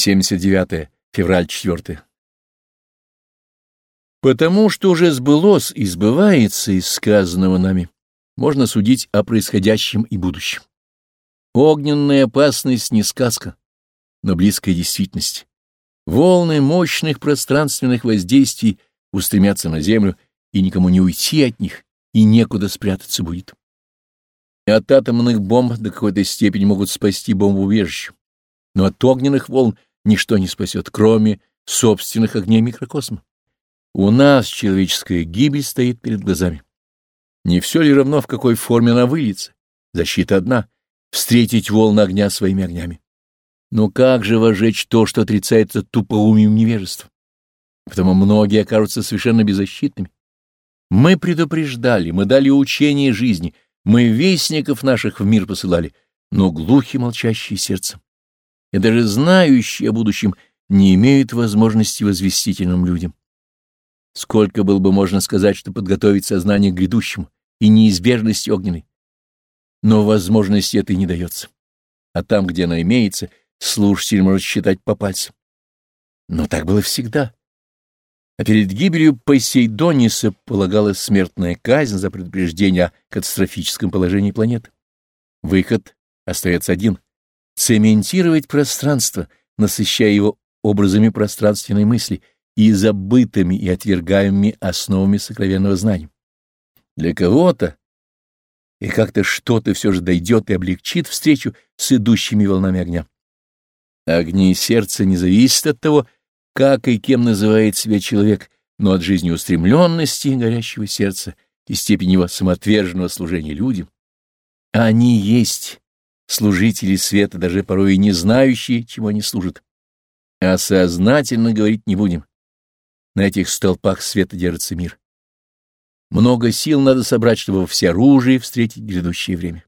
79 февраль 4. Потому что уже сбылось и сбывается из сказанного нами, можно судить о происходящем и будущем. Огненная опасность не сказка, но близкая действительность. Волны мощных пространственных воздействий устремятся на Землю, и никому не уйти от них, и некуда спрятаться будет. От атомных бомб до какой-то степени могут спасти бомбоубежище, но от огненных волн ничто не спасет, кроме собственных огней микрокосма. У нас человеческая гибель стоит перед глазами. Не все ли равно, в какой форме она выльется? Защита одна — встретить волны огня своими огнями. Но как же вожечь то, что отрицается тупоумием невежества? Потому многие окажутся совершенно беззащитными. Мы предупреждали, мы дали учение жизни, мы вестников наших в мир посылали, но глухи молчащие сердцем. И даже знающие о будущем не имеют возможности возвестительным людям. Сколько было бы можно сказать, что подготовить сознание к грядущему и неизбежности огненной. Но возможности этой не дается. А там, где она имеется, слушатель может считать по пальцам. Но так было всегда. А перед гибелью Посейдониса полагалась смертная казнь за предупреждение о катастрофическом положении планеты. Выход остается один — цементировать пространство, насыщая его образами пространственной мысли — и забытыми и отвергаемыми основами сокровенного знания. Для кого-то и как-то что-то все же дойдет и облегчит встречу с идущими волнами огня. Огни сердца не зависят от того, как и кем называет себя человек, но от жизнеустремленности горящего сердца и степени его самоотверженного служения людям. Они есть служители света, даже порой и не знающие, чему они служат. А сознательно говорить не будем. На этих столпах света держится мир. Много сил надо собрать, чтобы во всеоружии встретить грядущее время.